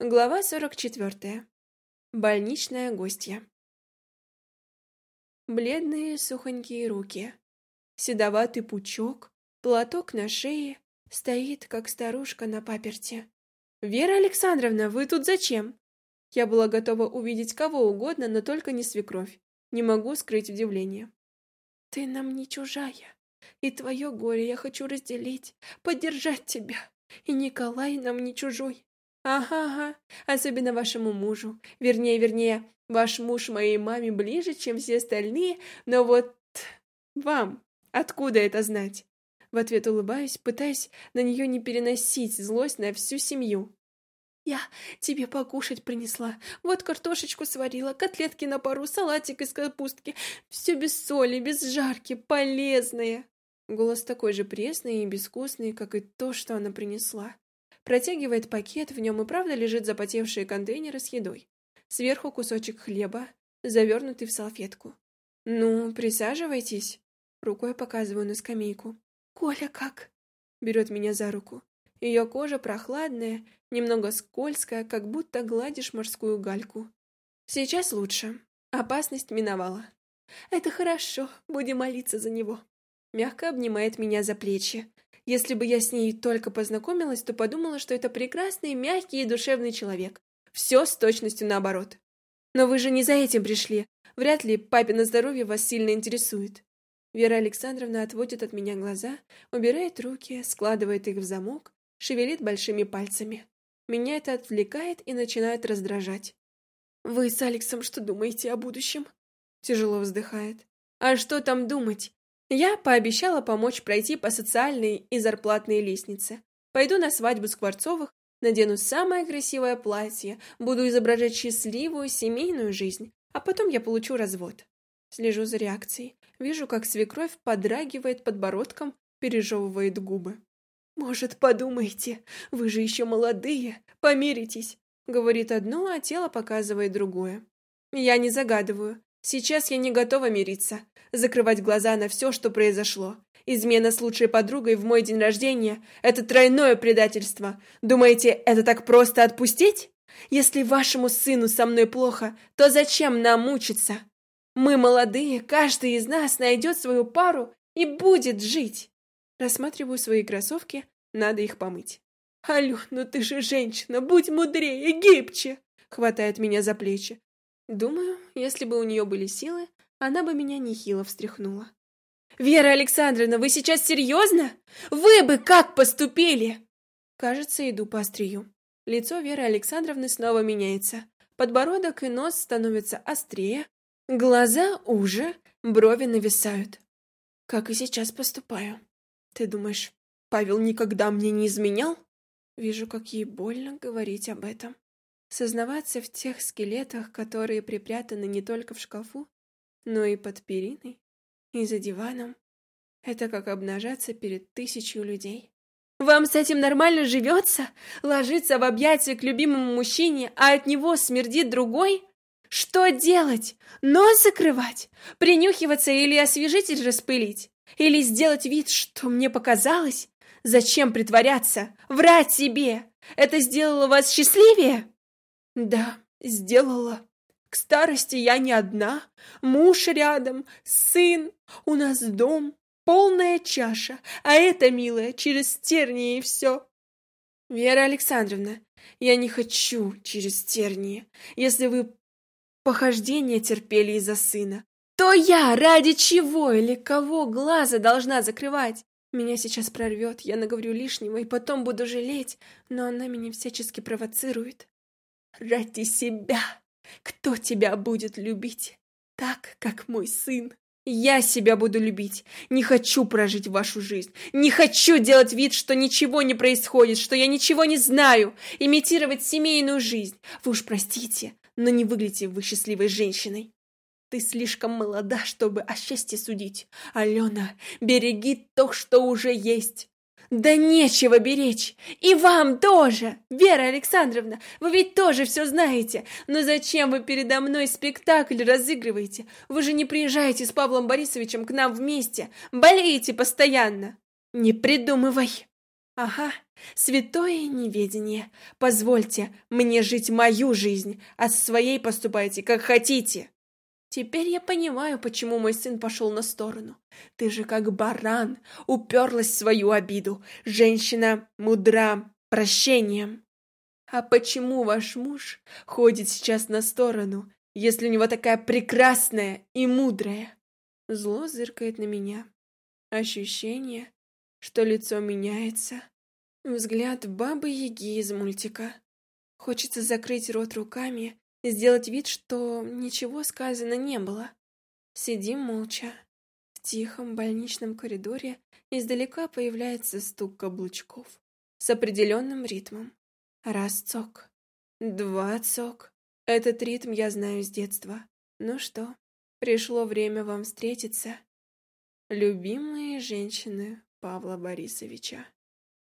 Глава 44. Больничная гостья. Бледные сухонькие руки, седоватый пучок, платок на шее, стоит, как старушка на паперте. «Вера Александровна, вы тут зачем?» Я была готова увидеть кого угодно, но только не свекровь. Не могу скрыть удивление. «Ты нам не чужая, и твое горе я хочу разделить, поддержать тебя, и Николай нам не чужой. Ага-ага, особенно вашему мужу. Вернее, вернее, ваш муж моей маме ближе, чем все остальные, но вот вам откуда это знать? В ответ улыбаюсь, пытаясь на нее не переносить злость на всю семью. «Я тебе покушать принесла. Вот картошечку сварила, котлетки на пару, салатик из капустки. Все без соли, без жарки, полезное». Голос такой же пресный и безвкусный, как и то, что она принесла. Протягивает пакет, в нем и правда лежит запотевшие контейнеры с едой. Сверху кусочек хлеба, завернутый в салфетку. «Ну, присаживайтесь». Рукой показываю на скамейку. «Коля как?» Берет меня за руку. Ее кожа прохладная, немного скользкая, как будто гладишь морскую гальку. Сейчас лучше. Опасность миновала. «Это хорошо, будем молиться за него». Мягко обнимает меня за плечи, если бы я с ней только познакомилась, то подумала, что это прекрасный, мягкий и душевный человек. Все с точностью наоборот. Но вы же не за этим пришли. Вряд ли папино здоровье вас сильно интересует. Вера Александровна отводит от меня глаза, убирает руки, складывает их в замок, шевелит большими пальцами. Меня это отвлекает и начинает раздражать. «Вы с Алексом что думаете о будущем?» Тяжело вздыхает. «А что там думать? Я пообещала помочь пройти по социальной и зарплатной лестнице. Пойду на свадьбу Скворцовых, надену самое красивое платье, буду изображать счастливую семейную жизнь, а потом я получу развод. Слежу за реакцией. Вижу, как свекровь подрагивает подбородком, пережевывает губы. «Может, подумайте, вы же еще молодые, помиритесь», — говорит одно, а тело показывает другое. Я не загадываю. Сейчас я не готова мириться закрывать глаза на все, что произошло. Измена с лучшей подругой в мой день рождения – это тройное предательство. Думаете, это так просто отпустить? Если вашему сыну со мной плохо, то зачем нам мучиться? Мы молодые, каждый из нас найдет свою пару и будет жить. Рассматриваю свои кроссовки, надо их помыть. «Алю, ну ты же женщина, будь мудрее, гибче!» Хватает меня за плечи. Думаю, если бы у нее были силы, она бы меня нехило встряхнула. «Вера Александровна, вы сейчас серьезно? Вы бы как поступили?» Кажется, иду по острию. Лицо Веры Александровны снова меняется. Подбородок и нос становятся острее, глаза уже, брови нависают. Как и сейчас поступаю. Ты думаешь, Павел никогда мне не изменял? Вижу, как ей больно говорить об этом. Сознаваться в тех скелетах, которые припрятаны не только в шкафу, но и под периной, и за диваном. Это как обнажаться перед тысячей людей. Вам с этим нормально живется? Ложиться в объятия к любимому мужчине, а от него смердит другой? Что делать? Нос закрывать? Принюхиваться или освежитель распылить? Или сделать вид, что мне показалось? Зачем притворяться? Врать себе? Это сделало вас счастливее? Да, сделала. К старости я не одна, муж рядом, сын, у нас дом, полная чаша, а это, милая, через тернии и все. Вера Александровна, я не хочу через тернии. Если вы похождения терпели из-за сына, то я ради чего или кого глаза должна закрывать? Меня сейчас прорвет, я наговорю лишнего и потом буду жалеть, но она меня всячески провоцирует. Ради себя. Кто тебя будет любить? Так, как мой сын. Я себя буду любить. Не хочу прожить вашу жизнь. Не хочу делать вид, что ничего не происходит, что я ничего не знаю. Имитировать семейную жизнь. Вы уж простите, но не выглядите вы счастливой женщиной. Ты слишком молода, чтобы о счастье судить. Алена, береги то, что уже есть. Да нечего беречь. И вам тоже, Вера Александровна. Вы ведь тоже все знаете. Но зачем вы передо мной спектакль разыгрываете? Вы же не приезжаете с Павлом Борисовичем к нам вместе. Болеете постоянно. Не придумывай. Ага, святое неведение. Позвольте мне жить мою жизнь, а со своей поступайте, как хотите. Теперь я понимаю, почему мой сын пошел на сторону. Ты же как баран уперлась в свою обиду. Женщина мудра прощением. А почему ваш муж ходит сейчас на сторону, если у него такая прекрасная и мудрая? Зло зыркает на меня. Ощущение, что лицо меняется. Взгляд бабы-яги из мультика. Хочется закрыть рот руками и сделать вид, что ничего сказано не было. Сидим молча. В тихом больничном коридоре издалека появляется стук каблучков с определенным ритмом. Раз цок, два цок. Этот ритм я знаю с детства. Ну что, пришло время вам встретиться. Любимые женщины Павла Борисовича.